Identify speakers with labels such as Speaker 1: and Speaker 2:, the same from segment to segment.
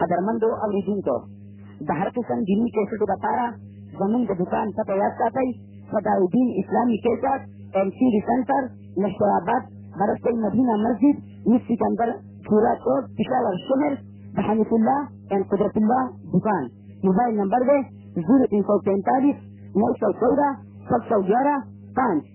Speaker 1: قدرمندو اورېدونکو د هر قسم دیني کیسټو لپاره زمونږ د دکان پته یاد ساتئ فداالدین اسلامي کیسټ ایم سی ډي سنټر لشکر آباد مرستۍ مدینه مسجد مس سکندر پورا چوک پشاور شهر د حنیف الله ایم قدرت الله دکان موبایل نمبر دی زیرو تین سو پینتالیس نو سو چودہ سب سو گیارہ پانچ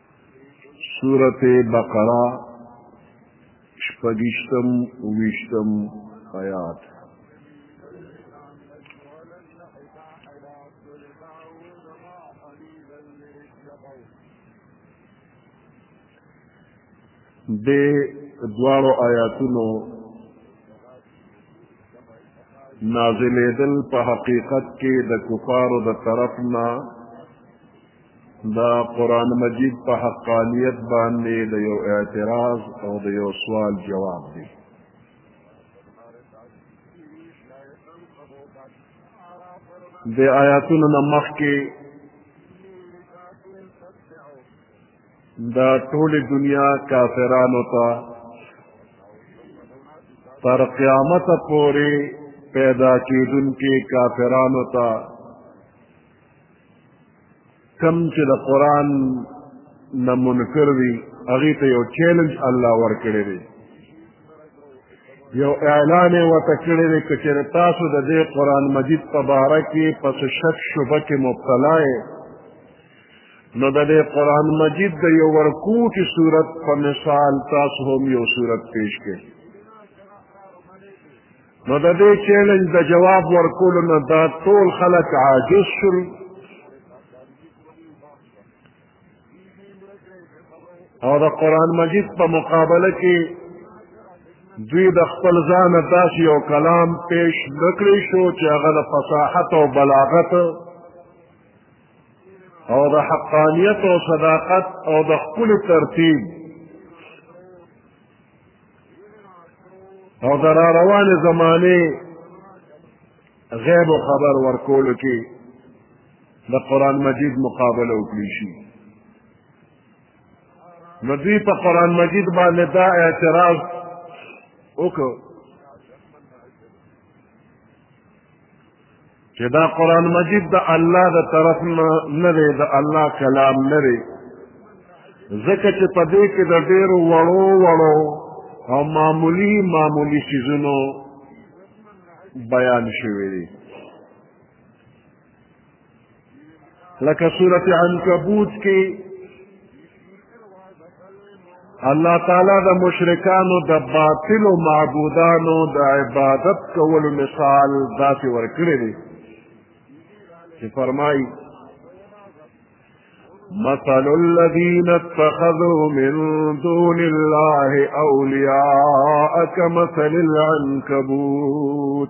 Speaker 2: سورت بقرہ شپگشتم ویشتم آیات د دواړو آیاتونو نازلېدل په حقیقت کې د کفارو د طرف نه د قرآن مجید په حقانیت باندې د یو اعتراض او د یو سوال جواب دی د آیاتونو نه مخکې دا ټول دنیا کافرانو ته تر قیامت پورې پیدا کېدونکي کافرانو ته کم چې د قران نه منکر وي هغه ته یو چیلنج الله ورکړی دی یو اعلان یې ورته کړی دی که چېرې تاسو د دې قرآن مجید په باره کې په څه شک شبه کې مبتلا یې نو د دې قرآن مجید د یو ورکوټي صورت په مثال تاسو هم یو صورت پیش کړئ نو د دې چیلنج د جواب ورکولو نه دا ټول خلک عاجز شول او د قرآن مجید په مقابله کې دوی د خپل ځان داسې یو کلام پیش نکړی شو چې هغه د فصاحت او بلاغت او د حقانیت او صداقت او د خپل ترتیب او در روان زمانه غیب و خبر ورکولو کې د قرآن مجید مقابله وکړي شي نو دوی په قرآن مجید باندې دا اعتراض وکړ چې دا قرآن مجید د الله د طرف نه نه دی د الله کلام نه دی ځکه چې په دې کې د ډېرو وړو وړو او معمولی معمولی څیزونو بیان شوي دي لکه سورت عنکبوت کې الله تعالی د مشرکانو د باطلو معبودانو د عبادت کولو مثال داسې ورکړی دی چې فرمایي مثل الذين اتخذوا من دون الله أولياء كمثل العنكبوت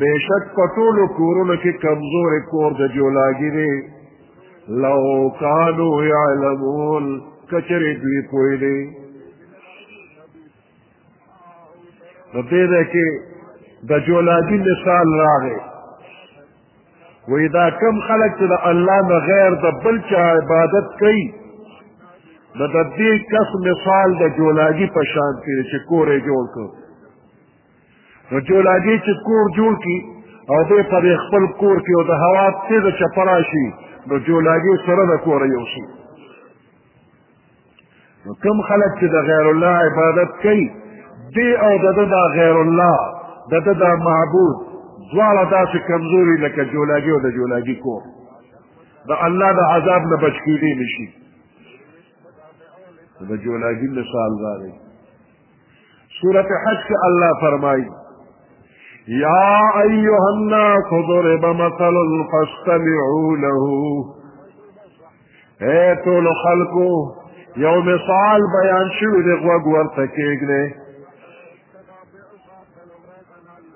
Speaker 2: بېشک په ټولو کورونو کې کمزورې کور د جولاګي دی لو کانو یعلمون که چېرې دوی پوه دی نو دې ځای کې د جولاګي مثال راغی وایي دا کم خلک چې د الله نه غیر د بل چا عبادت کوي نو د دې کس مثال د جولاګي په شان دی چې کور یې جوړ کړو نو جولاګي چې کور جوړ کی او دې په دې خپل کور کې او د هوا تیزه چپه راشي نو جولاګي سره د کوره یو شي نو کوم خلک چې د غیر الله عبادت کوي دی او د ده دا غیر الله د ده دا معبود دواړه داسې کمزوري لکه جولاګي او د جولاګي کور د الله د عذاب نه بچ کېدی نه شي د جولاګي مثال دا دی سورة حج کې الله فرمایي يا أيها الناس ضرب مثل فاستمعوا له اے ټول خلکو یو مثال بیان شوی دی غوږ ورته کېږدئ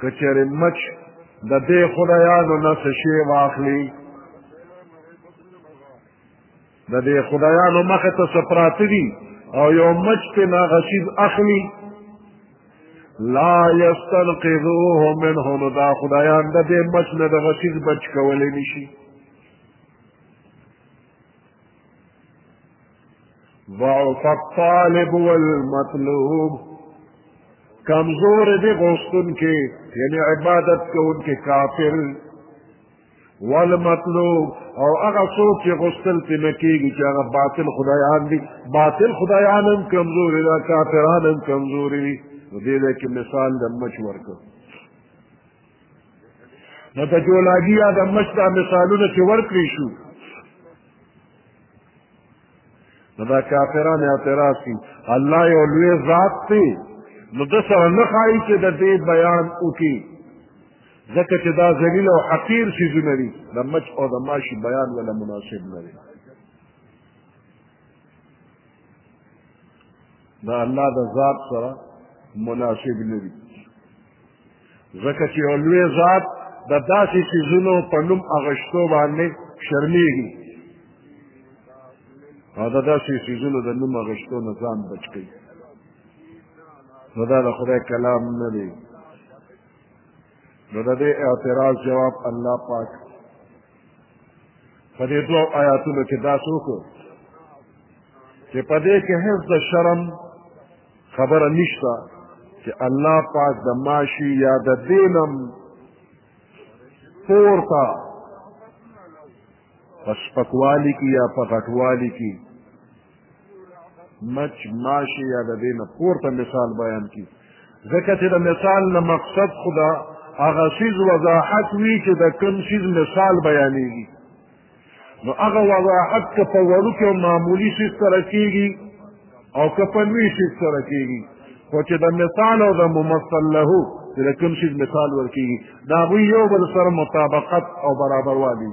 Speaker 2: که چېرې مچ د دې خدایانو نه څه شی واخلي د دې خدایانو مخې ته څه پراته دي او یو مچ پرې ناغه شیز اخلي لا یستنقذوه منه نو دا خدایان د دې مچ نه دغه شیز بچ کولی نشي ضعف الطالب والمطلوب کمزور دی غوښتون کې یعنی عبادت کوونکې کافر والمطلوب او هغه څوک چې غوښتل پې نه کېږي چې هغه باطل خدایان دي باطل خدایان هم کمزوري ده کافران هم کمزوري دي نو دې ځای کې مثال د مچ ورکړو نو د جولاګي یا د مچ دا مثالونه چې ورکړی شو نو دا کافران اعتراض کی الله یو لوی ذات دی نو د سره نه خایي چې د دې بیان وکړي ځکه چې دا ذلیل او حقیر څیزونه دي د مچ او د ماشي بیان ولا مناسب نه دی دا الله د ذات سره مناسب نه دی ځکه چې یو لوی ذات د داسې څیزونو په نوم اغشتو باندې شرمیږي او د داسې څیزونو د نوم اغشتو نه ځان بچ کوي نو دا د خدای کلام نه دی نو د دې اعتراض جواب الله پاک په دې دوو آیاتونو کې دا څوک چې په دې کې هیڅ د شرم خبره نشته چې الله پاک د ماشي یا د دینم پورته په سپکوالي کې یا په غټوالي کې مچ ماشي یا د دینه پورته مثال بیان کی ځکه چې د مثال نه مقصد خدا هغه سیز وضاحت وی چې د کوم سیز مثال بیانېږي نو هغه وضاحت که په وړوکي او معمولي شي سره کېږي او که په لوی شي سره کېږي خو چې د مثال او د ممثل له چې د کوم شي مثال ورکېږي د هغوی یو بل سره مطابقت او برابروالي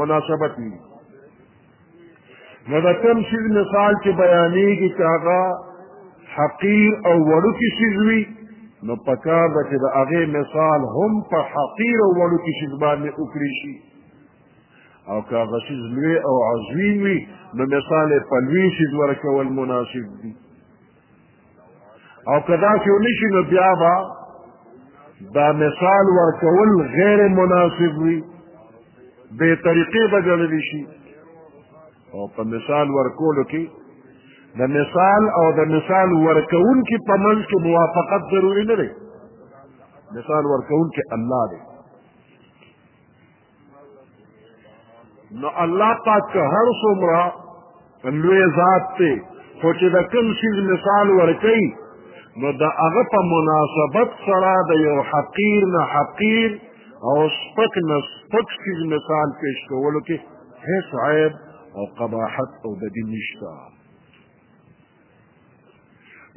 Speaker 2: مناسبت وي نو د کوم شي مثال چې بیانېږي چې هغه حقیر او وړوکي شي وي نو پکار ده چې د هغې مثال هم په حقیر او وړوکي شي باندې وکړي شي او که هغه څیز لوی او عظیم وي نو مثال یې په لوی څیز ورکول مناسب دي او که داسې ونه شي نو بیا به دا مثال ورکول غیر مناسب وي بې طریقې به ګڼل شي او په مثال ورکولو کې د مثال او د مثال ورکوونکي په منځ کې موافقت ضروري نه دی مثال ورکوونکی الله دی نو الله پاک که هر څومره لوی ذات دی خو چې د کوم څیز مثال ورکوي نو د هغه په مناسبت سره د یو حقیر نه حقیر او سپک نه سپک څیز مثال پیش کولو کې هیڅ عیب او قباحت او بدی نشته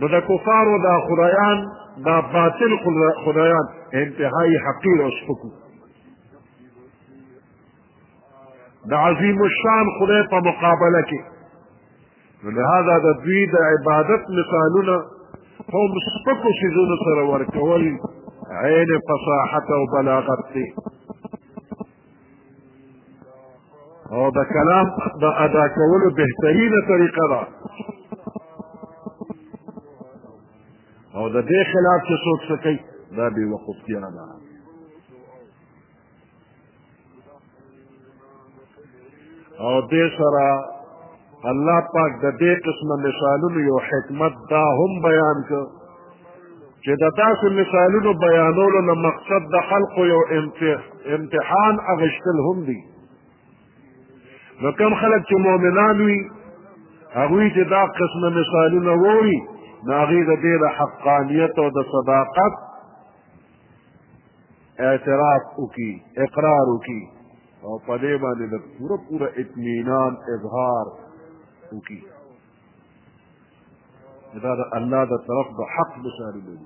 Speaker 2: نو د کفارو دا خدایان دا باطل خدایان انتهایی حقیر او سپکو د عظیم الشان خدای په مقابله کې نو لهذا د دوی د عبادت مثالونه هم سپکو څیزونو سره ورکول عین فصاحت او بلاغت دی او د کلام د ادا کولو بهترینه طریقه ده او د دې خلاف چې څوک څه کوي دا بې وقفتیا ده او دې سره الله پاک د دې قسمه مثالونو یو حکمت دا هم بیان کړ چې د داسې مثالونو بیانولو نه مقصد د خلقو یو امتحان اغشتل هم دی نو کم خلک چې مؤمنان وي هغوی چې دا قسمه مثالونه ووري نو هغوی د دې د حقانیت او د صداقت اعتراف وکي اقرار وکي او په دې باندې د پوره پوره اطمینان اظهار وکي دا د الله د طرف د حق بشاري دی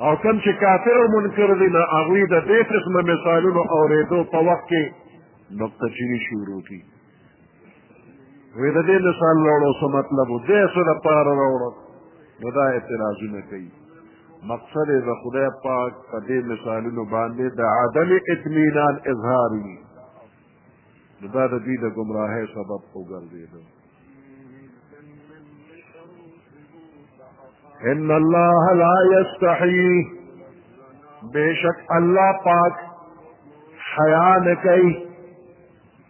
Speaker 2: او کوم چې کافر او منکر دي نه هغوی د دې قسمه مثالونو اورېدو په وخت کې نقطه چیني شروع کړي وې د دې نشان راوړو څه مطلب و دې څه لپاره راوړو نو دا اعتراضونه کوي مقصد یې د خدای پاک په دې مثالونو باندې د عدم اطمینان اظهار وي نو دا د دوی د ګمراهۍ سبب وګرځېده ان الله لا یستحی بے شک اللہ پاک حیا نہ کئی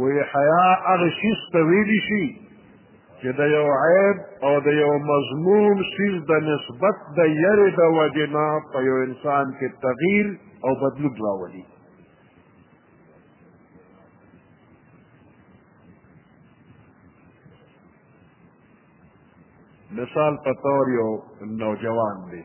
Speaker 2: وی حیا هغه شیز ته ویلی شي چې د یو عیب او د یو مضمون شیز د نسبت د یری د وجې نه په یو انسان کې تغییر او بدلون راولي مثال په طور یو نوجوان دی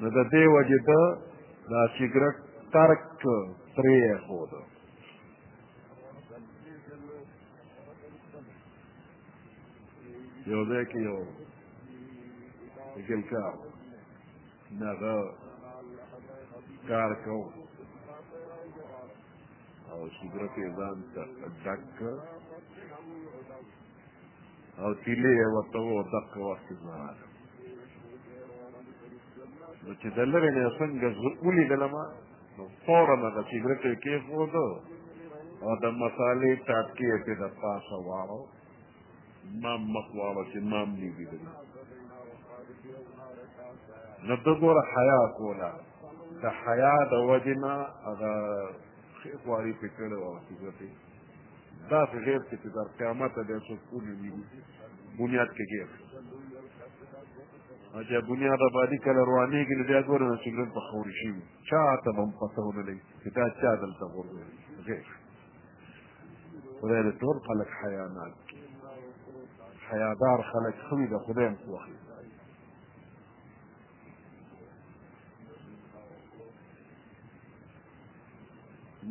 Speaker 2: نو د دې وجې ده دا سګرټ ترک پرېښود یو ځای کې یو ګلکار هغه کار کوو او سګرټ یې ځان ته ډک کړ او تیلې یې ورته وو دقه وخت کې زه راغلم نو چې د لرې نه څنګه زه ولیدلم نو فورا هغه سګرټ یې کېښود او د مسالې ټاټکې یې پرې د پاسه واړو ما مخ واړو چې ما هم نه لیدل نو ده ګوره حیا کوله د حیا د وجې نه هغه ښې خواري پرې کړې وه سګرټ یې دا خو غیر کې چې تر قیامته به څوک ونه وي بنیاد کې غیر چې بنیاد آبادي کله روانېږي نو بیا ګوره نو سګرېټ په خورې شي چا ته به هم پته ونه لګي چې دا چا دلته غورځوي غیر خدای دې ټول خلک حیانات کړي حیادار خلک ښه وي د خدای هم خوښي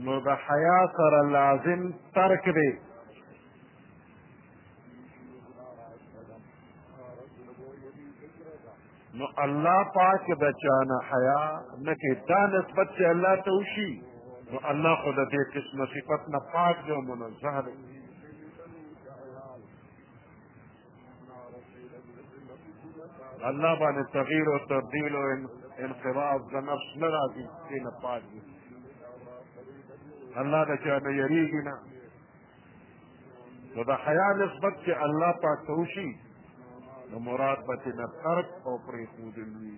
Speaker 2: نو د حیا سره لازم ترک دی نو الله پاک د چانه حیا نه کې دا نسبت چې الله ته وشي نو الله خو د دې قسم صفت نه پاک دی او منزه دی الله باندې تغییر او تبدیل او انقباض د نفس نه راځي چې نه پاک دي الله د چا نه یریږي نه نو د حیا نسبت چې الله پاک ته وشي نو مراد به ترک او پرېښودل وي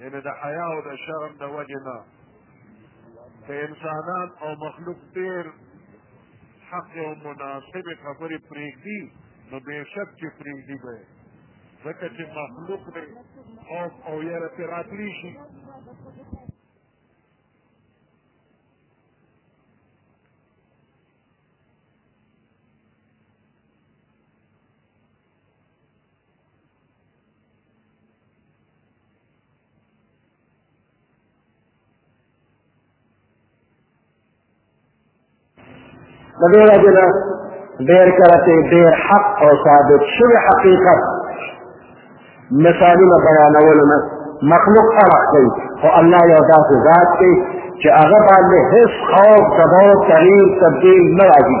Speaker 2: یعنې د حیا او د شرم د وجې نه که انسانان او مخلوق ډېر حق او مناسبې خبرې پرېږدي نو بېشک چې پرېږدي به ځکه چې مخلوق دی خوف او یاره پرې راتلی شي
Speaker 3: د دې وجه نه ډېر کله چې ډېر حق او ثابت شوی حقیقت مثالونه بیانولو نه مخلوق اړخ کوي خو الله یو داسې ذات دی چې هغه باندې هېڅ خوف تباو تغییر تبدیل نه راځي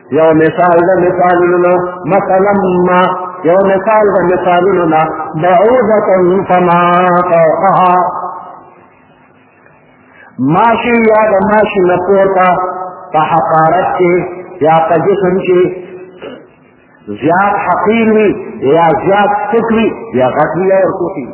Speaker 3: یو مثال د مثالونو نه مثلا ما یو مثال د مثالونو نه بعوضة فما فوقها ماشي یا د ماشي نه پورته په حقارت کې یا په جسم کې زیات حقیر وي یا زیات سپک وي یا غټ وي یا ورکوټي وي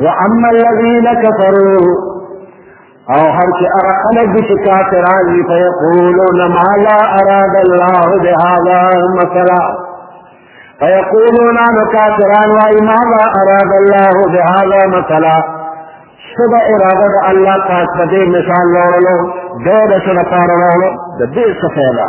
Speaker 3: واما الذين كفروا او هر چې هغه خلک دي چې کافران دي فیقولون ما لا اراد الله بهذا مثلا فیقولون ان کافران وايي ما لا اراد الله بهذا مثلا سبا اراده د الله پاک په دې مثال راوړلو دا د څه لپاره راوړلو د دې څه فایده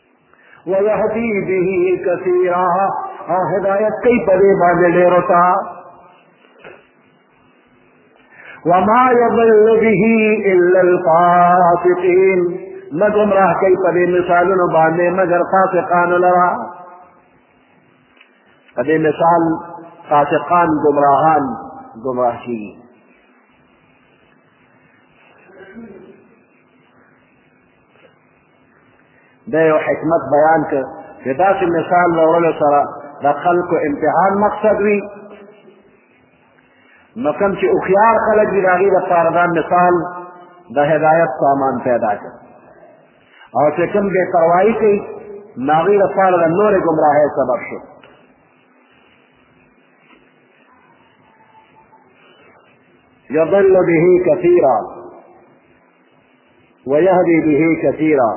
Speaker 3: ويهدي به كثيرا او هدایت کوي په دې باندې ډېر تا وما يضل به الا الفاسقين نه گمراه کوي په دې مثالونو باندې مگر فاسقان لرا په دې مثال فاسقان گمراهان گمراه کیږي دا یو حکمت بیان که چې داسې مثال راوړلو سره د خلکو امتحان مقصد وي نو کوم چې هوښیار خلک دي د هغوی لپاره دا مثال د هدایت سامان پیدا کړ او چې کوم بې پروايي کوي نو هغوی لپاره د نورې ګمراهۍ سبب شو يضل به كثيرا ويهدي به كثيرا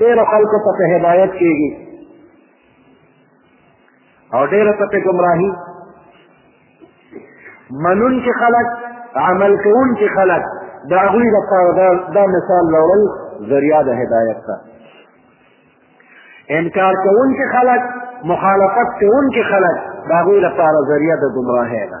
Speaker 3: ډېر خلکو ته په هدایت کېږي او ډېر ته په ګمراهي منونکي خلک عمل کوونکي خلک د هغوی لپاره دا مثال راوړل ذریعه د هدایت ده انکار کوونکي خلک مخالفت کوونکي خلک د هغوی لپاره ذریعه د ګمراهۍ ده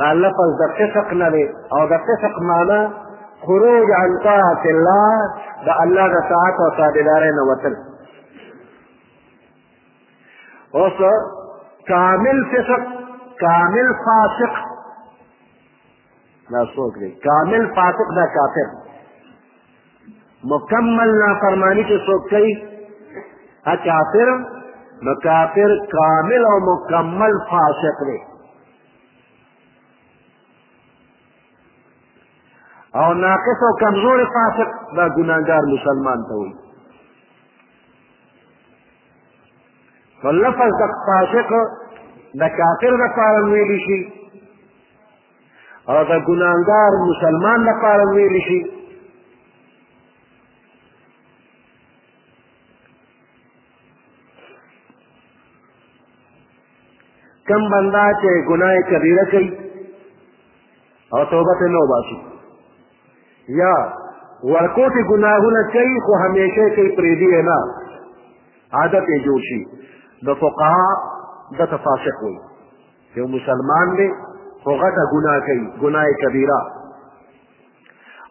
Speaker 3: دا لفظ د فسق نه دی او د فسق معنا خروج عن طاعت الله د الله د طاعت او تابعدارۍ نه وتل اوس کامل فسق کامل فاسق دا څوک دی کامل فاسق دا کافر مکمل نافرمانی چې څوک کوي کافر نو کافر کامل او مکمل فاسق دی او ناقص او کمزور فاسق دا ګناهګار مسلمان ته وایي نو لفظ د فاسق د کافر لپاره ویلی شي او د ګناهګار مسلمان لپاره ویل شي کم بندا چې ګناه کبیره کوي او توبه ته نه وباسي یا ورکوټ ګناهونه کوي خو همیشه کوي پریدي نه عادت یې جوړ شي د فقها د تفاسق وي یو مسلمان دی خو غټه ګناه کوي ګناه کبیره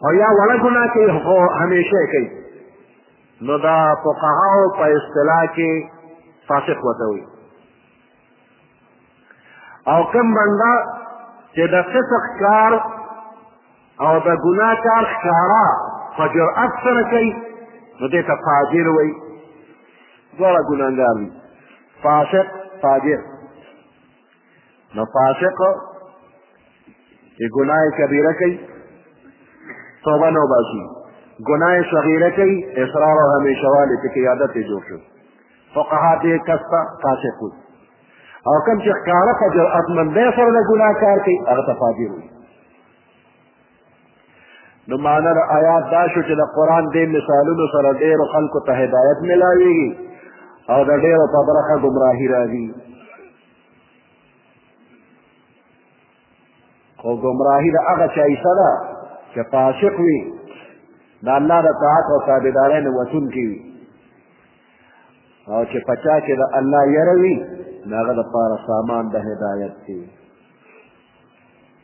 Speaker 3: او یا وړه ګناه کوي خو همیشه کوي نو دا فقهاو په اصطلاح کې فاسق وته وي او کوم بنده چې د فسق کار او د ګناه کار ښکاره په جرأت سره کوي نو دې ته فاجر وایي دواړه ګناهګار دي فاسق فاجر نو فاسق چې ګناه کبیره کوي توبه نه وباسي ګناه صغیره کوي اصرار او همیشه والي پکې عادت یې جوړ شو فقها دې کس ته فاسق وایي او کوم چې ښکاره په جرأتمندۍ سره د ګناه کار کوي هغه ته فاجر وایي نو معنا د آیات دا شو چې د قرآن دې مثالونو سره ډېرو خلکو ته هدایت ملاویږي او د ډېرو په برخه ګمراهي راځي خو ګمراهي د هغه چا حصه ده چې فاسق وي د الله د طاعت او تابعدارۍ نه وتونکی وي او چې په چا کې د الله یره وي د هغه دپاره سامان د هدایت دی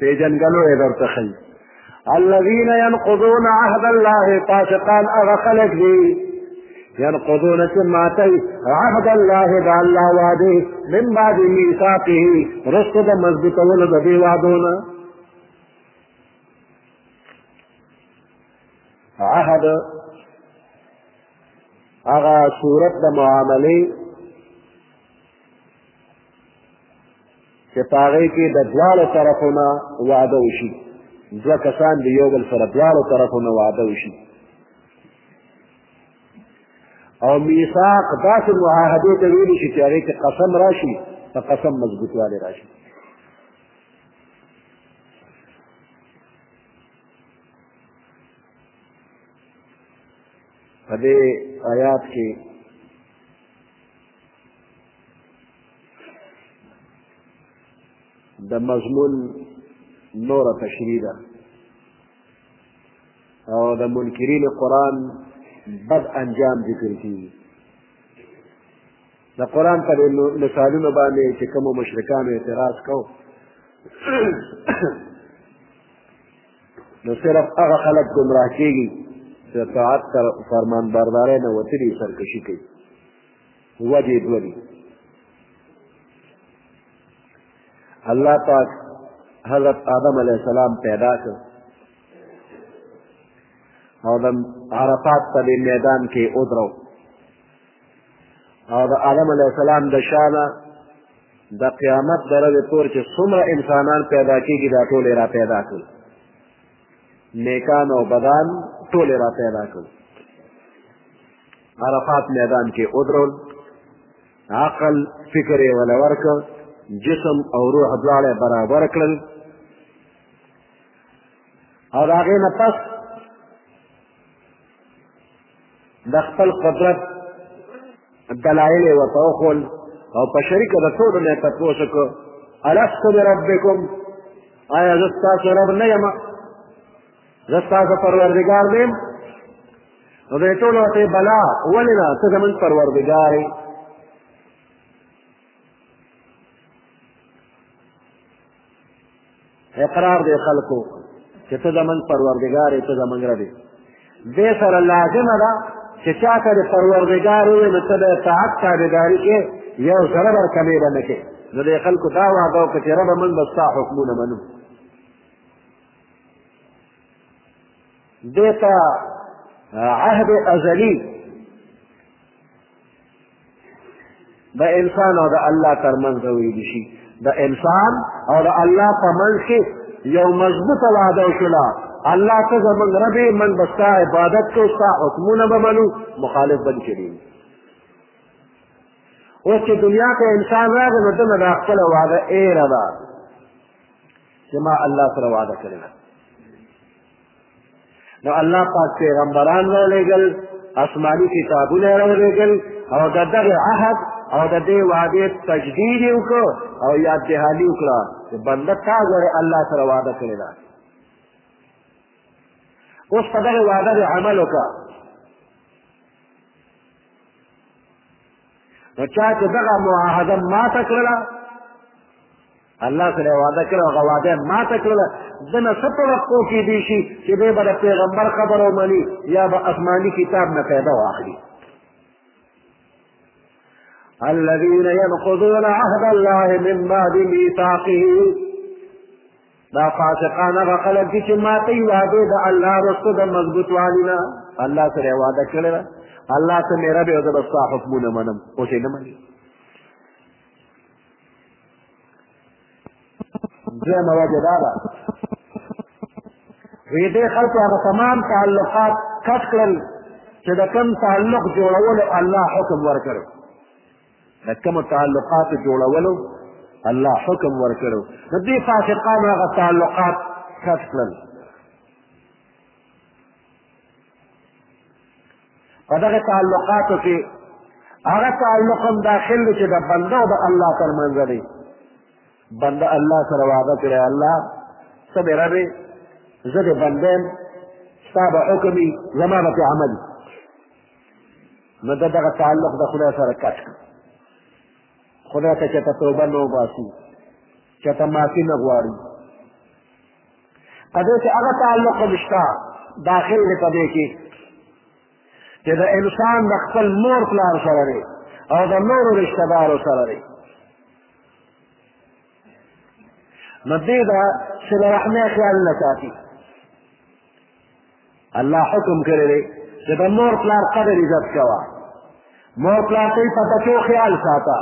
Speaker 3: پیجن گلو ادھر تخیل الذين ينقضون عهد الله فاسقان اغا خلق دي ينقضون سماتي عهد الله دا الله وعده من بعد ميثاقه رشد مضبوط ولد دي وعدونا عهد اغا صورت دا معاملي چې په هغې کې د دواړو طرفو نه واده وشي دوه کسان د یو بل سره دواړو طرفو نه واده وشي او میثاق داسې معاهدې ته ویلی شي چې هغې کې قسم راشي په قسم مضبوطوالی راشي په دې آیات کې د مضمون نوره تشریح ده او د منکرین قرآن بد انجام ذکر کیږي د قرآن پر مثالونو باندې چې کومو مشرکانو اعتراض کو نو صرف هغه خلک ګمراه کېږي چې طاعت فرمان بردارۍ نه وتلي سرکشي کوي ودې دوه دي الله پاک حضرت آدم علیه السلام پیدا کړ او د عرفات په دې میدان کې ودرو او د آدم علیه السلام د شانه د قیامت د ورځې پورې چې څومره انسانان پیدا کېږي دا ټول یې را پیدا کړل نیکان او بدان ټول یې را پیدا کړل عرفات میدان کې ودرول عقل فکر یې ولا ورکړ جسم او روح دواړه برابر کړل او د هغې نه پس د خپل قدرت دلایل یې ورته وښول او په شریکه د ټولو نه یې تپوس وکړو الست بربکم آیا زه ستاسو رب نه یم زه ستاسو پروردګار دیم نو دوی ټول ورته بلا ولې نه ته زموږ پروردګار یې اقرار دی خلکو چې ته زموږ پروردګار یې ته زموږ رب یې دې سره لازمه ده چې چا ته د پروردګار ووایې نو ته د اطاعت تابعداري کې یو سره بر کمې به نه کې نو د خلکو دا وعده وکړه چې ربه موږ به ستا حکمونه منو دیتا عهد ازلی د انسان او د الله ترمنځ ویل شي د انسان او د الله په منځ کې یو مضبوطه وعده وشوله الله ته زموږ رب یې موږ به ستا عبادت کوو ستا حکمونه به منو مخالف به نه کېږو اوس چې دنیا ته انسان راغی نو دنه دا خپله وعده ایره ده چې ما الله سره وعده کړې ده نو الله پاک پیغمبران راولېږل آسماني کتابونه راولېږل او د دغه عهد او د دې وعدې تجدید یې وکړو او یاد دهالي وکړه چې بنده تا غواړې الله سره وعده کړې ده اوس په دغه وعده دې عمل وکړه نو چا چې دغه معاهده ماته کړله الله سره وعده کړو هغه وعده ما ته کړل د نه څه توقع کې دي شي چې به بر پیغمبر خبرو مني یا به آسماني کتاب نه پیدا واخلي الذين ينقضون عهد الله من بعد ميثاقه دا فاسقان هغه خلک دي چې ماته یې وعده د الله رسول د مضبوط والي نه الله سره وعده کړل الله ته مې رب او د حکمونه منم اوس یې نه مني دویمه وجه دا ده وی دې خلکو هغه تمام تعلقات کټ کړل چې د کوم تعلق جوړولو الله حکم ورکړو د کوم تعلقات جوړولو الله حکم ورکړو د دې فاسقانو هغه تعلقات کټ کړل په دغه تعلقاتو کې هغه تعلق هم داخل دی چې د بنده او د الله تر منځ دی بنده الله سره وعده کړی الله څه مې ربې زه د بنده یم ستا به حکم وي زما به پې عمل نو ده دغه تعلق د خدای سره کټ کړ خدای ته چېرته توبه نه وباسي چېرته معافي نه غواړي په دې کې هغه تعلق هم شته داخل دی په دې کې چې د انسان د خپل مور پلار سره دی او د نورو رشته دارو سره دی نو دې دا صله رحمۍ خیال نه ساتي الله حکم کړی دی چې د مور پلار قدر عزت کوه مور پلار ته یې په بچو خیال ساته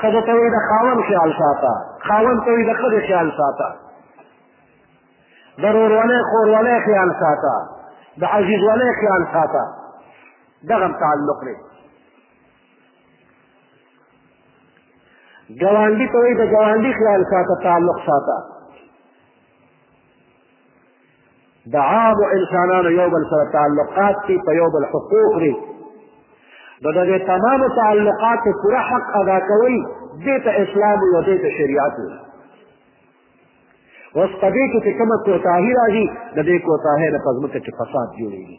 Speaker 3: ښځه ته یې د خاوند خیال ساته خاوند ته یې د ښځې خیال ساته د ورورولۍ خورولۍ خیال ساته د عزیزولۍ خیال ساته دغه تعلق دی ګاونډي ته یې د ګاونډي خیال ساته تعلق ساته د عام انسانانو یو بل سره تعلقات دي په یو بل حقوق دي د دغه تمام تعلقات پوره حق ادا کوي دې ته اسلام او دې ته شریعت وي اوس په دې کې چې کومه کوتاهي راځي د دې کوتاهۍ نه په ځمکه کې فساد جوړېږي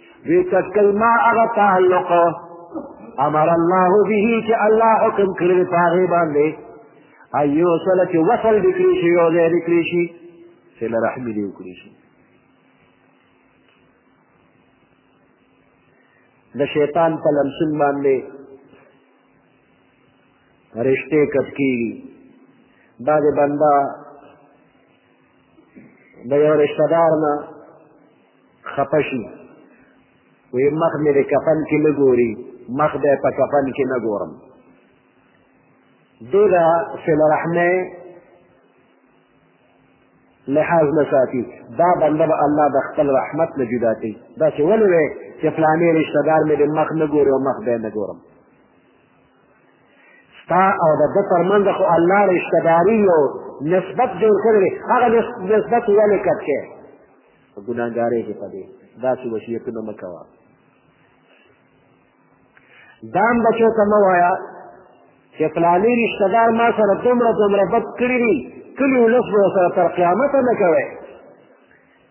Speaker 3: وی تکل ما هغه تعلق امر الله به چې الله حکم کړی په هغې باندې ایو سره چې وصل دې کړی شي یو ځای دې کړی شي صله رحم دې وکړی شي د شیطان په لمسون باندې رشته کټ کیږي بعضې بنده د یو رشته دار نه خپه شي وایي مخ مې د کفن کې نه ګوري مخ دی په کفن کې نه ګورم دې د صله رحمۍ لحاظ نه ساتي دا بنده به الله د خپل رحمت نه جدا کوي داسې ولې وی چې فلانې رشته دار مې د مخ نه ګوري او مخ دی نه ګورم ستا او د ده تر منځ خو الله رشته داري او نسبت جوړ کړی هغه نسبت ولې کټ کې په ګناهګارۍ کې په دې داسې وصیتونه مه کوه دا هم بچو ته مه وایه چې فلاني رشته دار ما سره دومره دومره بد کړي دي کلي ولس به سره تر قیامته نه کوی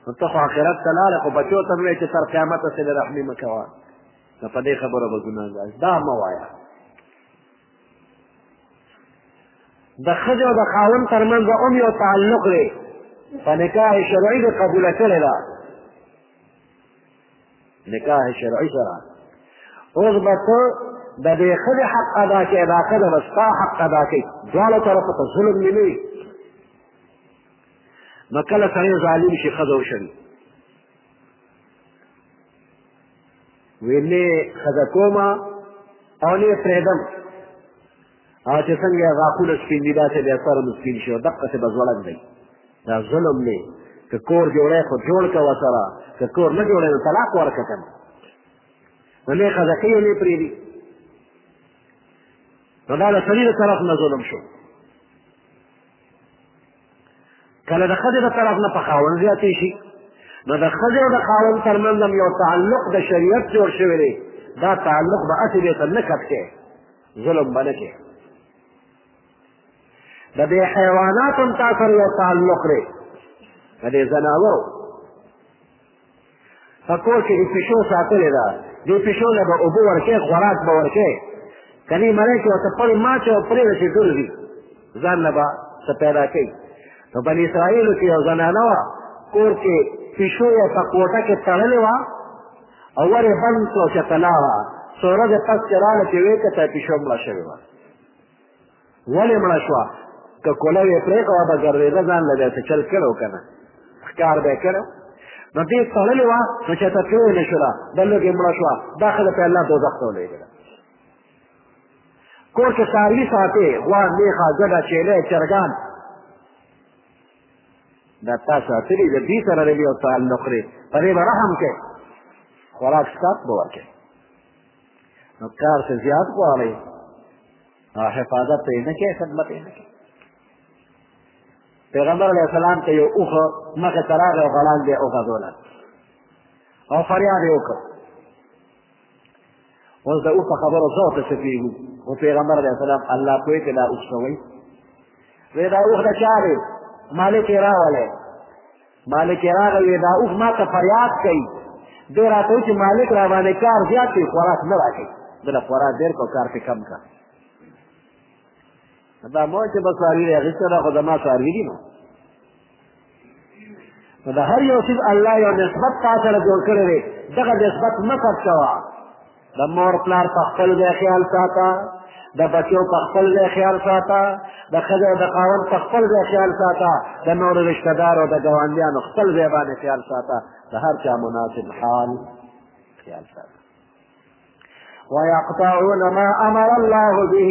Speaker 3: نو ته خو آخرت ته لاړه خو بچو ته وایې چې تر قیامته سره رحمي مه کوه نو په دې خبره به ګناهګار دا مه وایه د ښځې او د خاوند تر منځ هم یو تعلق دی په نکاح شرعي د قبوله کړې ده نکاح شرعي سره اوس به ته د دې ښځې حق ادا کړې دا ښځه به ستا حق ادا کړي دواړو طرفو ته ظلم مې نه وي نو کله سړی ظالم شي ښځه وشړي وی نه ښځه کوم او نه یې پرېږدم او چې څنګه یې غاښونه سپین دي داسې بیا سر هم سپین شي او دقسې به ځوړک دی دا ظلم دی که کور جوړی خو جوړ که ورسره که کور نه جوړی نو طلاق ورکړه که نه نو نه ښځه کوي او نه یې پرېږدي نو دا د سړي د طرف نه ظلم شو کله د ښځې د طرف نه په خاوند زیاتې شي نو د ښځې او د خاوند ترمنځ هم یو تعلق د شریعت جوړ شوی دی دا تعلق به هسې بېرته نه کټ کوي ظلم به نه کوي د دې حیوانات هم تا سره یو تعلق دی د دې ځناورو په کور کې د پیشو ساتلې ده دې پیشو له به اوبه ورکې خوراک به ورکې کني مړې کې ورته پړې ماچې او پرې رسې ګرځي ځان له به څه پیدا کوي نو بني اسرائیلو کې یو زنانه وه کور کې پیشو یې په کوټه کې تړلې وه او ور یې بند کړو چې تلا وه څو ورځې پس چې راغله چې ویې کته پیشو مړه شوې وه ولې مړه شوه که کوله یې پرېږده به ګرځېده ځان له داسې چل کړی و که نه ښکار به یې کړی نو دې تړلې وه نو چې ته پرې نه شوله دا لږې مړه شوه دا ښځه په الله دوزخ ته ولېږله کور کې څاروي ساتې غوا مېښه ګډه چېلی چرګان دا تا ساتلي د دې سره لري او تعلق لري په دې به رحم کوې خوراک سکات به ورکوې نو کار څه زیات غواړئ او حفاظت ته یې نه کوي خدمت یې نه کوي پیغمبر علیه السلام ته یو اوښ مخې ته راغی او غړان دی وغځوله او فریاد یې وکړ اوس د اوښ په خبرو زه ورته څه پوهېږو خو پیغمبر علیه السلام الله پوهې کې دا اوښ شوی وایي دا اوښ د چا دی مالک یې راولی مالک راغی وی دا اوښ ما ته فریاد کوي دی راته وایي چې مالک را باندې کار زیات کوي خوراک نه راکوي ده له خوراک ډېر کړه کار پرې کم کړه دا مو چې به څاروي دی اخېستی ده خو زما څاروي دي نو نو د هر یو څیز الله یو نسبت تا سره جوړ کړی دی دغه نسبت مه کټ کوه د مور پلار په خپل ځای خیال ساته د بچو په خپل ځای خیال ساته د ښځې او د خاوند په خپل ځای خیال ساته د نورو رشته دارو د ګاونډیانو خپل ځای باندې خیال ساته د هر چا مناسب حال خیال ساته ويقطعون ما أمر الله به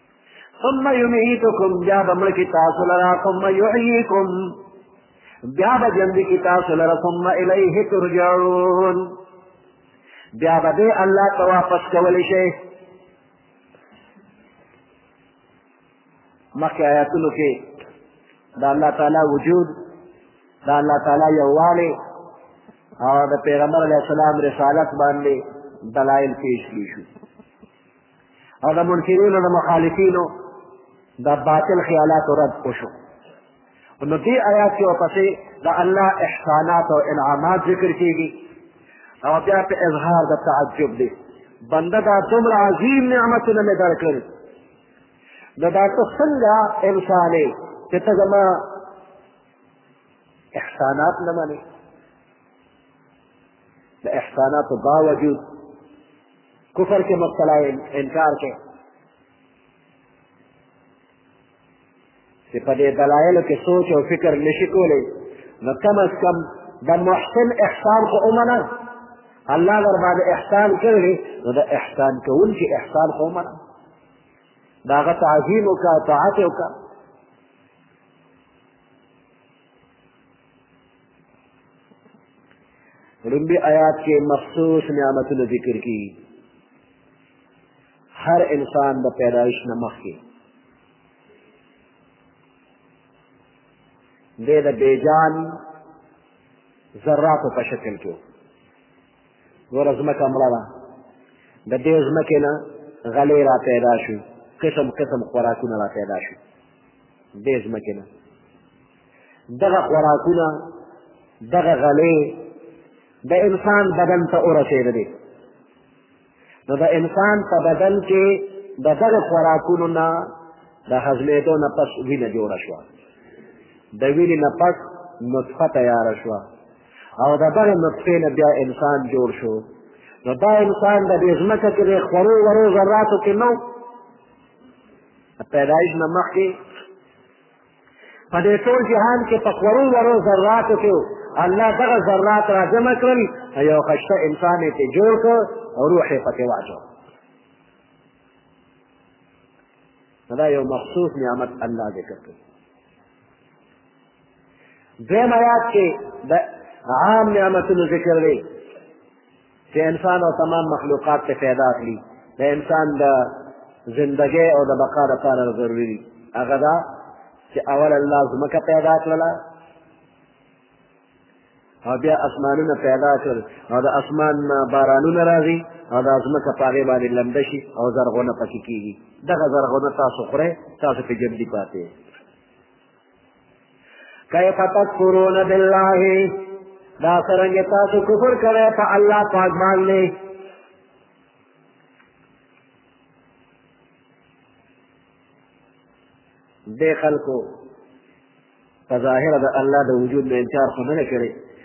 Speaker 3: ثم يميتكم بیا به مړ کی تاسو لرا ثم يحييكم بیا به ژوند کی تاسو لرا ثم الیه ترجعون بیا به دې الله ته واپس کولی شئ مخکې آیاتونو کې د الله تعالی وجود د الله تعالی یووالی او د پیغمبر علیه السلام رسالت باندې دلایل پیش کړي شو او د منکرینو د مخالفینو د باطل خیالاتو رد وشو نو دې آیات کې ورپسې د الله احسانات او انعامات ذکر کېږي او بیا په اظهار د تعجب دی بنده دا دومره عظیم نعمتونه مې درکړل نو دا ته څنګه انسان یې چې ته زما احسانات نه منې د احساناتو باوجود کفر کې مبتلا انکار کې چې په دې دلایلو کې سوچ او فکر نشي کولی نو کم از کم د محسن احسان خو ومنه الله در باندې احسان کړی نو د احسان کوونکي احسان خو ومنه د هغه تعظیم وکړه طاعت یې وکړه رمبی آیات کې مخصوص نعمتونه ذکر کی هر انسان د پیدایش نه مخکې دی د بیجان ذراتو په شکل کې ګوره ځمکه مړه ده د دې ځمکې نه غلې را پیدا شو قسم قسم خوراکونه را پیدا شو دې ځمکې نه دغه خوراکونه دغه غلې د انسان بدن ته ورسېده دي نو د انسان په بدن کې د دغه خوراکونو نه د هضمېدو نه پس وینه جوړه شوه د وینې نه پس نطفه تیاره شوه او د دغه نطفې نه بیا انسان جوړ شو نو دا انسان د دې ځمکه کې د خورو ورو ذراتو کې نه پیدایش نه مخکې په دې ټول جهان کې په خورو ورو ذراتو کې الله دغه ذرات را جمع کړل یو خشته انسان یې پرې جوړ کړ او روح یې پکې واچو دا یو مخصوص نعمت الله ذکر کړ دویم آیات کې د عام نعمتونو ذکر دی چې انسان او تمام مخلوقات ته پیدا اخلي د انسان د زندګۍ او د بقا لپاره ضروري دي هغه دا چې اول الله ځمکه پیدا کړله او بیا اسمانونه پیدا کړل او د اسمان نه بارانونه راځي او د ځمکه په هغې باندې لمده شي او زرغونه پکې کېږي دغه زرغونه تاسو خورئ تاسو پېژندي پاتې کیف تکفرون بالله دا سرنګ تاسو کفر کړی په الله پاک باندې د خلکو په ظاهره د الله د وجود نه انکار خو نه کړی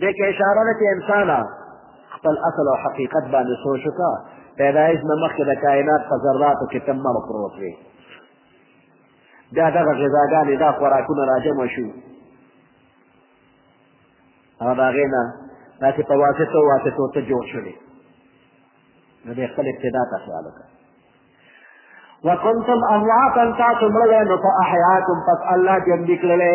Speaker 3: دې کې اشاره ده چې انسان خپل اصل او حقیقت باندې سوچ وکړه پیدایش نه مخکې د کائنات په ذراتو کې تم مړ پروت وي بیا دغه غذاګانې دا خوراکونه راجمع شو هغه د هغې نه داسې په واسطو واسطو ته جوړ شولې نو دې خپل ابتدا ته خیال وکړه وکنتم امواتا تاسو مړه نو په احیاکم پس الله ژوندي کړلی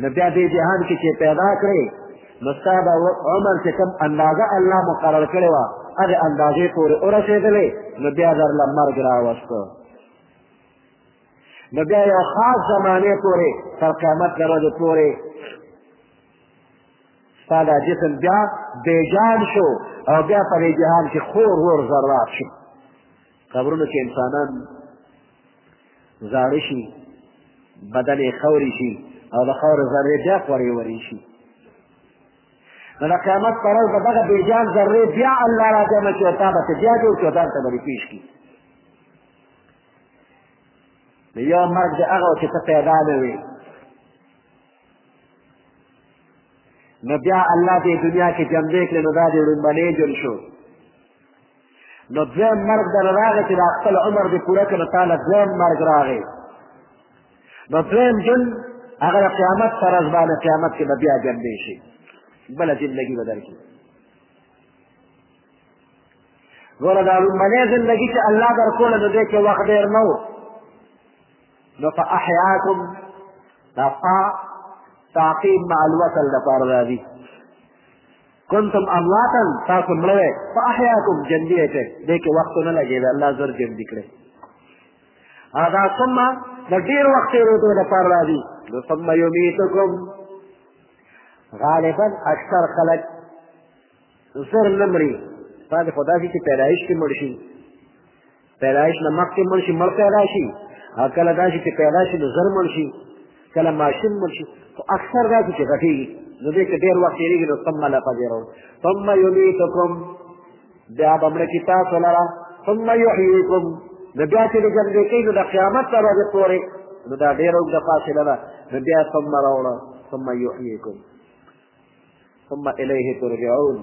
Speaker 3: نو بیا دې جهان کې چې پیدا کړې نو ستا به عمر چې کوم اندازه الله مقرر کړې وه هغې اندازې پورې ورسېدلې نو بیا درله مرګ راوسته نو بیا یو خاص زمانې پورې تر قیامت د ورځې پورې ستا دا جسم بیا بېجان شو او بیا په دې جهان کې خور ور ذرات شو قبرونو کې انسانان زاړه شي بدن یې خوري شي او د خاورو ذرې بیا خورې ورې شي نو د قیامت پر ورځ به دغه بېجان ذرې بیا الله را جمع کړي او تا به بیا جوړ کړي او ځان ته به یې پېښ کړي د یو مرګ د هغه چې ته پیدا نه وې نو بیا الله دې دنیا کې جمع کړي نو دا دې ړومبنی جون شو نو دویم مرګ در راغی چې دا خپل عمر دې پوره کړ نو تا له دویم مرګ راغی نو دویم جن هغه د قیامت پر ورځ باندې قیامت کې به بیا جنبې شي بله زندګي به درکړي ګوره دا لومړنۍ زندګي چې الله درکوله نو دې کې وخت ډېر نه و نو په احیاکم دا فا تعقیب مع الوصل لپاره راځي کنتم امواتا تاسو مړه وئ فاحیاکم ژوندي یې کړئ دې کې وخت نه لګېد الله زر ژوندي کړئ هغه ثم د ډېر وخت تېرېدو لپاره راځي نو ثم یمیتکم غالبا اکثر خلک زر نه مري بعضې خو داسې چې پیدایش کې مړ شي پیدایش نه مخکې مړ شي مړ پیدا شي او کله داسې چې پیدا شي نو زر مړ شي کله ماشوم مړ شي خو اکثر داسې چې غټېږي نو دې کې ډېر وخت تېرېږي نو ثم لتجرون ثم یمیتکم بیا به مړه کي تاسو لره ثم یحییکم نو بیا چې د جمدې کوي نو د قیامت تر ورځې پورې نو دا ډېره اوږده فاصله ده نو بیا ثم راوړه ثم یحییکم ثم الیه ترجعون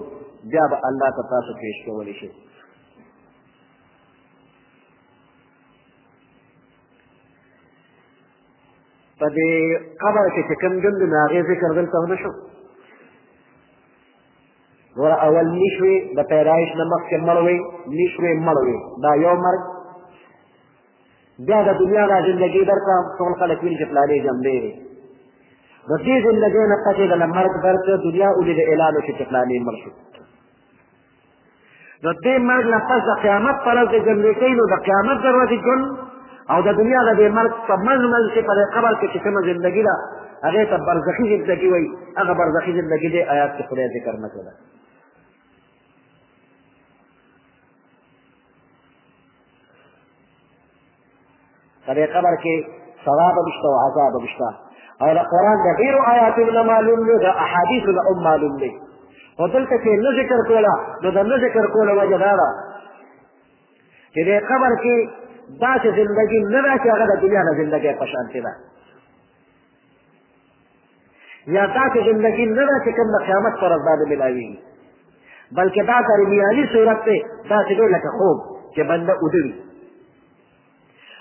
Speaker 3: بیا به الله ته تاسو پیش کولی شئ په دې قبر کې چې کوم ګند د هغې ذکر دلته ونه شو ګوره اول نشوې د پیدایش نه مخکې مړ وې نشوې مړ وې دا یو مرګ بیا د دنیا دا زندګي درته ټول خلک ویني چې پلانې جملې دی د دې زندګۍ نه پسې دله مرګ درته دنیا ولې د اعلان شو چې پلانې مړ شو د دې مرګ نه پس د قیامت پر ورځ د جنریټۍ نو د قیامت دروازې ژوند او د دنیا د دې مرګ په منځ منځ کې په دې قبر کې چې کومه زندګي ده هغې ته برزخي زندګي وایي هغه برزخي زندګي دې آیات کې خدای ذکر نه کړه په دې قبر کې ثواب هم شته او عذاب هم شته او د قرآن د ډېرو آیاتونو نه معلوم دی د احادیثو نه هم معلوم دی خو دلته چې نه ذکر کوله نو د نه ذکر کولو وجه دا ده چې دې قبر کې داسې زندګي نه ده چې هغه د دنیا نه زندګۍ په شانتې ده یا داسې زندګي نه ده چې کوم د قیامت پر ورځ باندې ملاوېږي بلکې دا درمیاني صورت دی داسې دی لکه خوب چې بنده اوده وي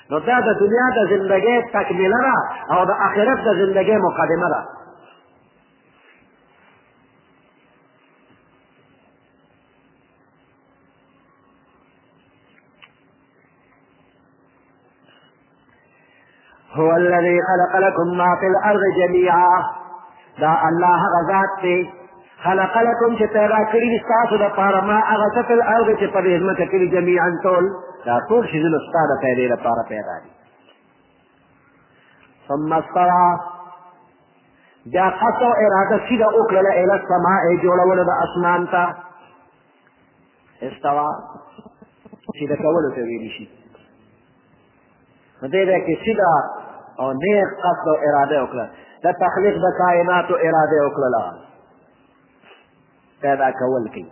Speaker 3: نو دا د دنیا د زندګۍ تکمیله ده او د آخرت د زندګۍ مقدمه ده هو الذي خلق لكم ما في الارض جميعا دا الله هغه ذات دی خلق لكم چې پیدا کړی دي تاسو د پاره ما هغه څه په الارض چې په دې ځمکه کې جميعا ټول دا ټول شیزونه ستاسو پیدا لپاره پیدا دي ثم استوى بیا قصد او اراده سیده وکړله اله سما یې جوړولو د اسمان ته استوا سیده کولو ته ویلی شي نو دې ځای کې سیده او نیک قصد او اراده وکړه د تخلیق د کائناتو اراده وکړله پیدا کول کوي